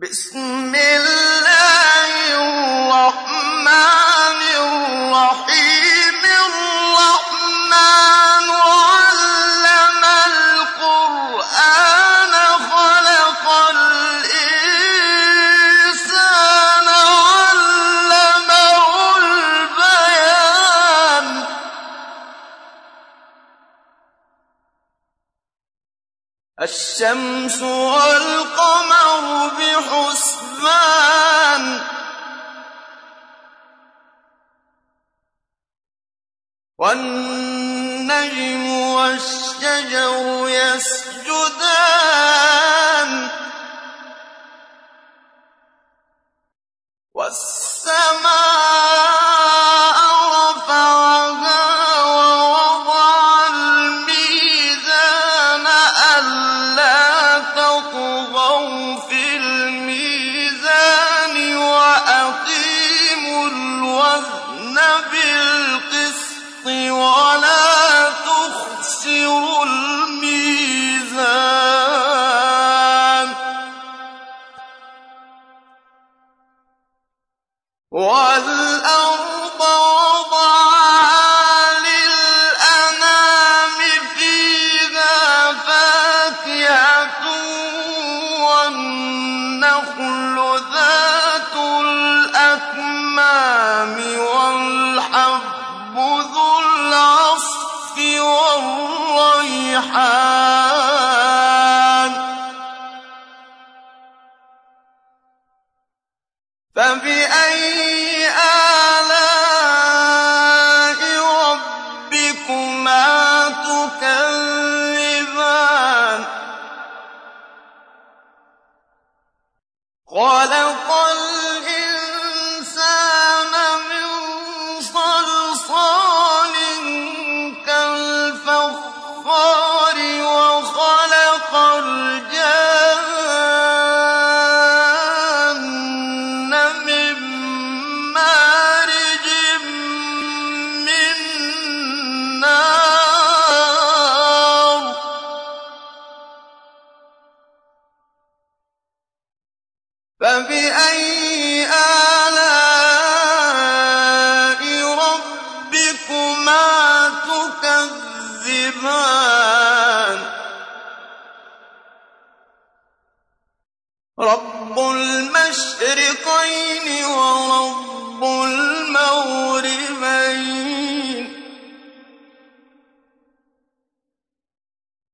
بسم والنجم والشجر يسجدان 放飞。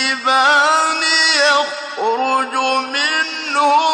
الجبال يخرج منه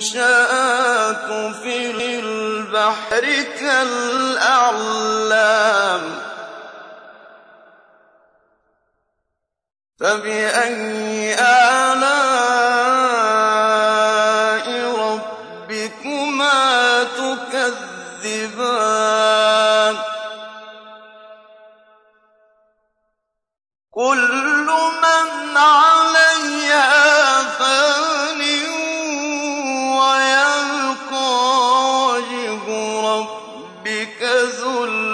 المنشآت في البحر كالأعلام. فبأي آلام يزل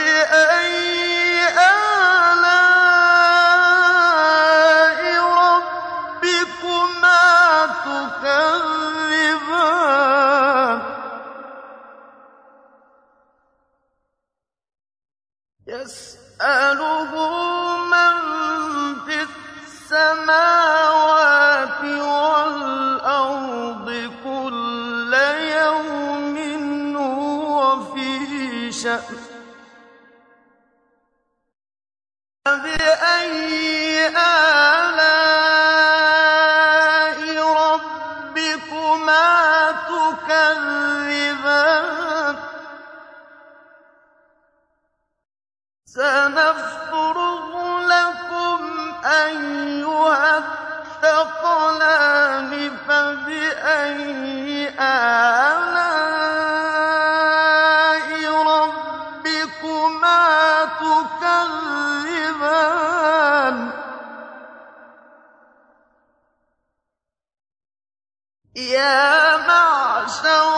فَبِأَيِّ مَعْشَرَ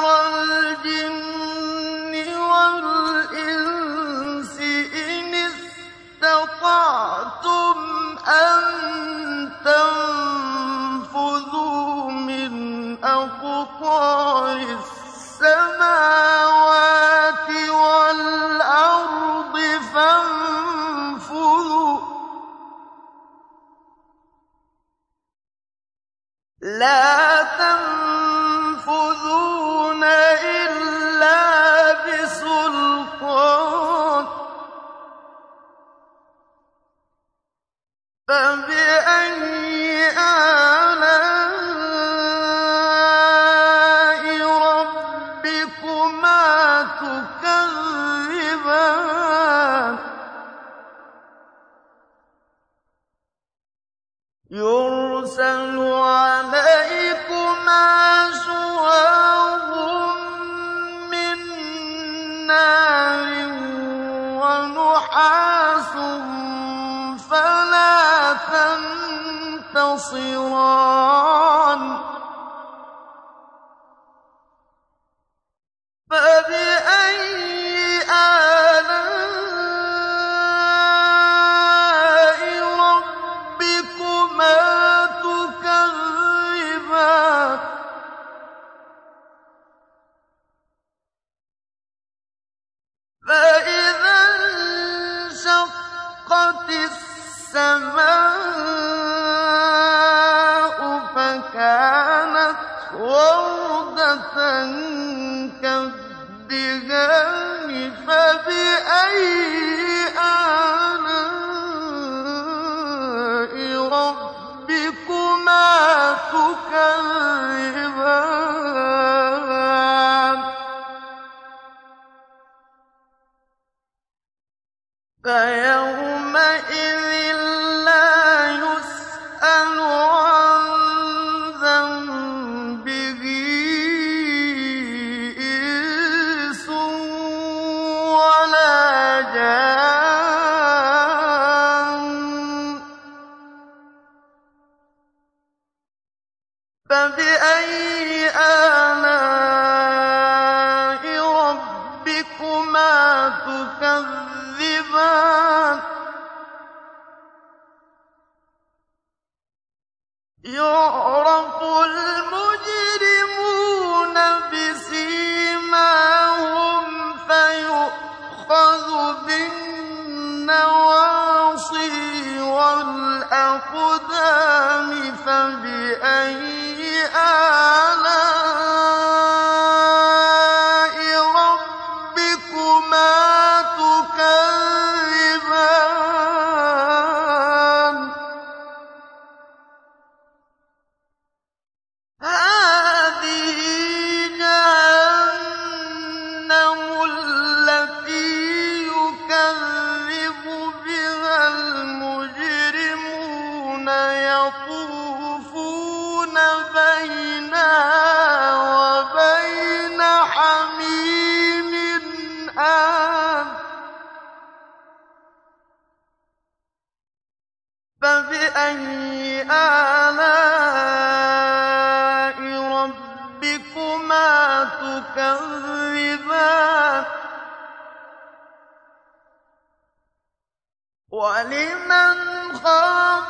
تَنتَصِرَانِ كَالدِّهَانِ فَبِأَيِّ الأقدام فبأي متكبرات ولمن خاف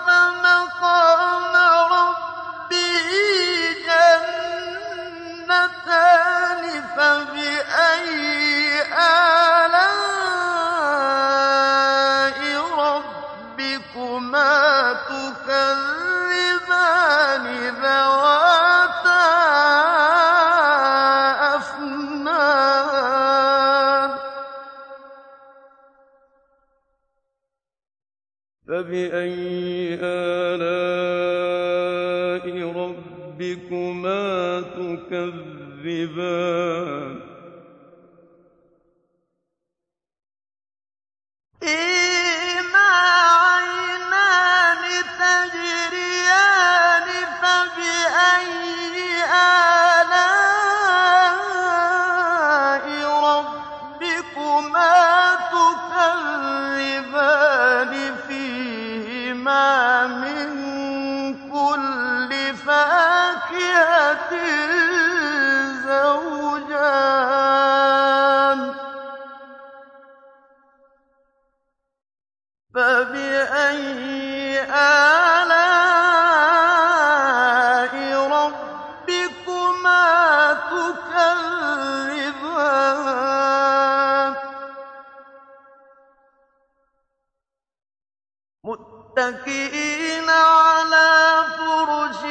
متكئين على فرش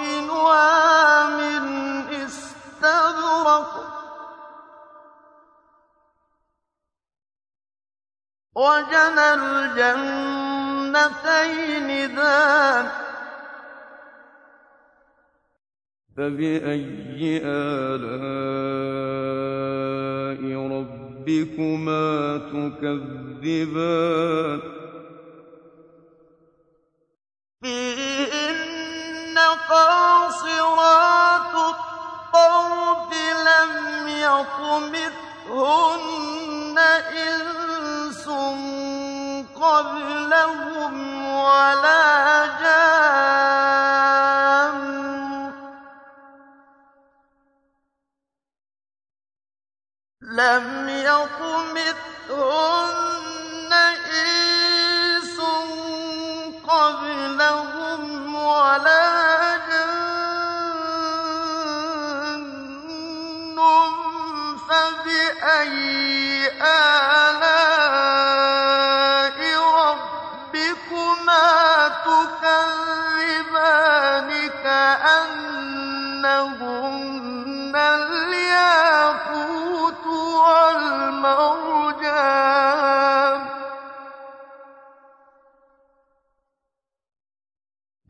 بطائنها من استبرق وجنى الجنتين ذات فبأي آلام ربكما تكذبان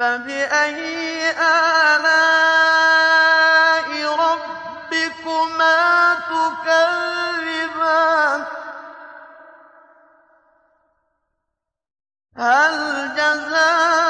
فبأي آلاء ربكما تكذبان؟ هل جزاء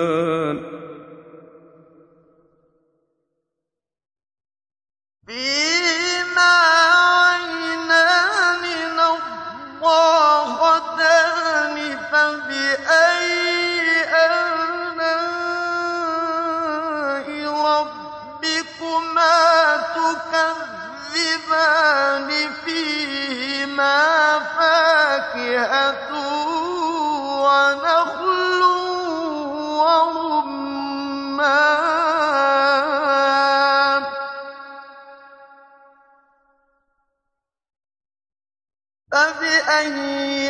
فبأي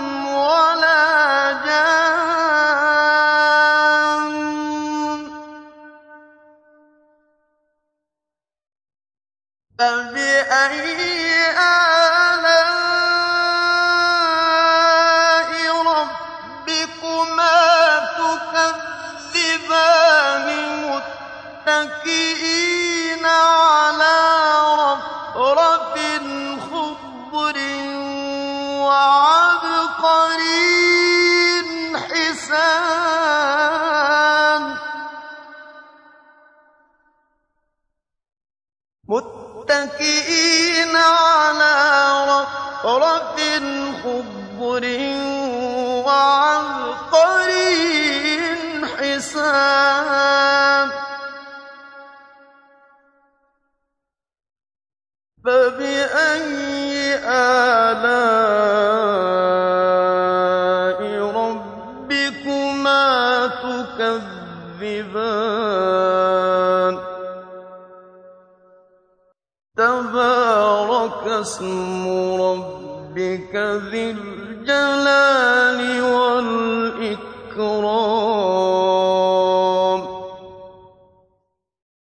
السَّاعَةِ